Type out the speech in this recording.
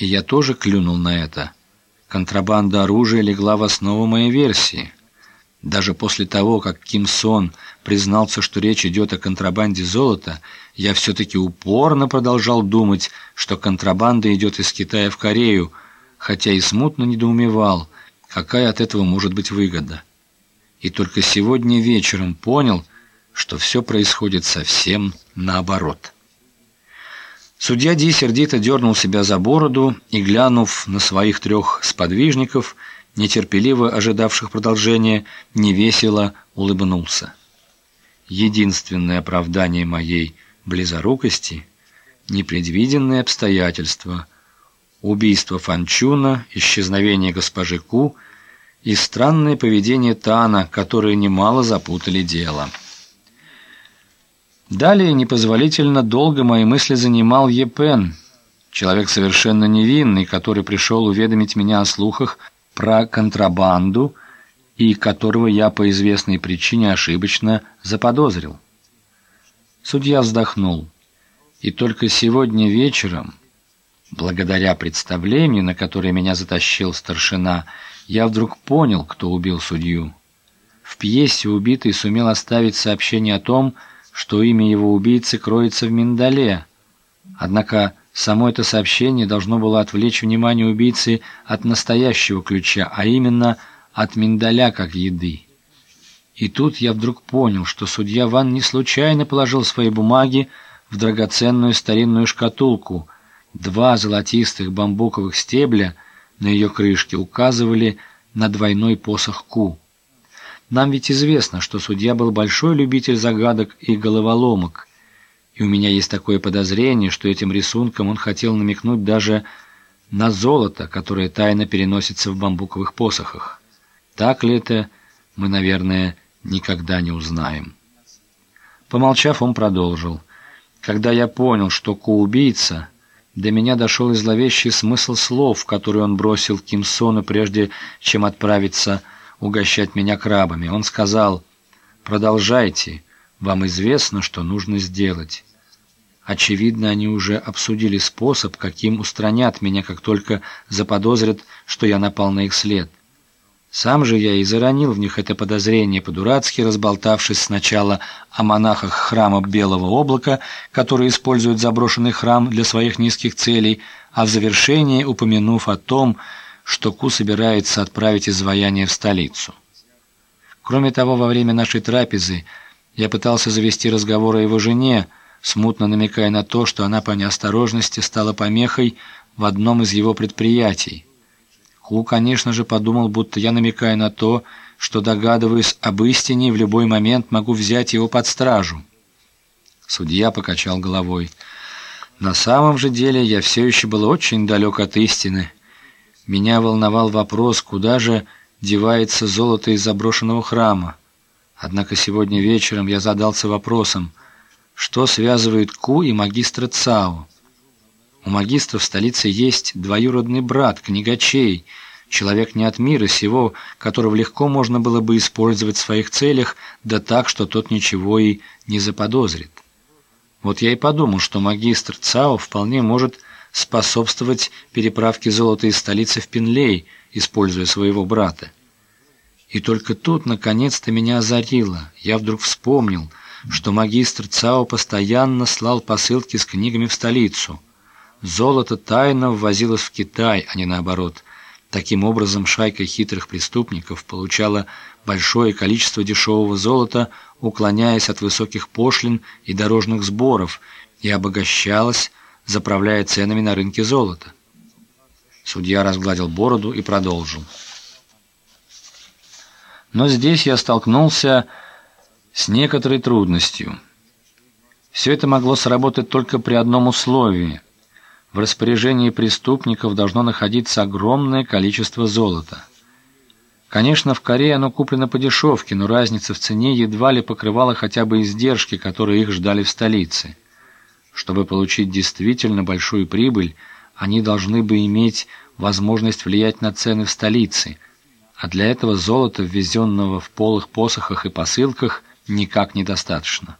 И я тоже клюнул на это. Контрабанда оружия легла в основу моей версии. Даже после того, как Ким Сон признался, что речь идет о контрабанде золота, я все-таки упорно продолжал думать, что контрабанда идет из Китая в Корею, хотя и смутно недоумевал, какая от этого может быть выгода. И только сегодня вечером понял, что все происходит совсем наоборот. Судья Ди сердито дернул себя за бороду и, глянув на своих трех сподвижников, нетерпеливо ожидавших продолжения, невесело улыбнулся. Единственное оправдание моей близорукости — непредвиденные обстоятельства, убийство Фанчуна, исчезновение госпожи Ку и странное поведение Тана, которые немало запутали дело. Далее непозволительно долго мои мысли занимал Епен, человек совершенно невинный, который пришел уведомить меня о слухах про контрабанду и которого я по известной причине ошибочно заподозрил. Судья вздохнул. И только сегодня вечером, благодаря представлению, на которое меня затащил старшина, я вдруг понял, кто убил судью. В пьесе убитый сумел оставить сообщение о том, что имя его убийцы кроется в миндале. Однако само это сообщение должно было отвлечь внимание убийцы от настоящего ключа, а именно от миндаля как еды. И тут я вдруг понял, что судья Ван не случайно положил свои бумаги в драгоценную старинную шкатулку. Два золотистых бамбуковых стебля на ее крышке указывали на двойной посох Ку. Нам ведь известно, что судья был большой любитель загадок и головоломок, и у меня есть такое подозрение, что этим рисунком он хотел намекнуть даже на золото, которое тайно переносится в бамбуковых посохах. Так ли это, мы, наверное, никогда не узнаем. Помолчав, он продолжил. Когда я понял, что Ку убийца, до меня дошел и зловещий смысл слов, которые он бросил Ким Сону, прежде чем отправиться угощать меня крабами. Он сказал, «Продолжайте, вам известно, что нужно сделать». Очевидно, они уже обсудили способ, каким устранят меня, как только заподозрят, что я напал на их след. Сам же я и заронил в них это подозрение, по-дурацки разболтавшись сначала о монахах храма Белого Облака, которые используют заброшенный храм для своих низких целей, а в завершении упомянув о том, что Ку собирается отправить изваяние в столицу. Кроме того, во время нашей трапезы я пытался завести разговор о его жене, смутно намекая на то, что она по неосторожности стала помехой в одном из его предприятий. Ку, конечно же, подумал, будто я намекаю на то, что догадываюсь об истине и в любой момент могу взять его под стражу. Судья покачал головой. На самом же деле я все еще был очень далек от истины. Меня волновал вопрос, куда же девается золото из заброшенного храма. Однако сегодня вечером я задался вопросом, что связывает Ку и магистра Цао. У магистра в столице есть двоюродный брат, книгачей, человек не от мира сего, которого легко можно было бы использовать в своих целях, да так, что тот ничего и не заподозрит. Вот я и подумал, что магистр Цао вполне может способствовать переправке золота из столицы в Пинлей, используя своего брата. И только тут, наконец-то, меня озарило. Я вдруг вспомнил, что магистр Цао постоянно слал посылки с книгами в столицу. Золото тайно ввозилось в Китай, а не наоборот. Таким образом, шайка хитрых преступников получала большое количество дешевого золота, уклоняясь от высоких пошлин и дорожных сборов, и обогащалась, заправляя ценами на рынке золота. Судья разгладил бороду и продолжил. Но здесь я столкнулся с некоторой трудностью. Все это могло сработать только при одном условии. В распоряжении преступников должно находиться огромное количество золота. Конечно, в Корее оно куплено по дешевке, но разница в цене едва ли покрывала хотя бы издержки, которые их ждали в столице. Чтобы получить действительно большую прибыль, они должны бы иметь возможность влиять на цены в столице, а для этого золота, ввезенного в полых посохах и посылках, никак недостаточно.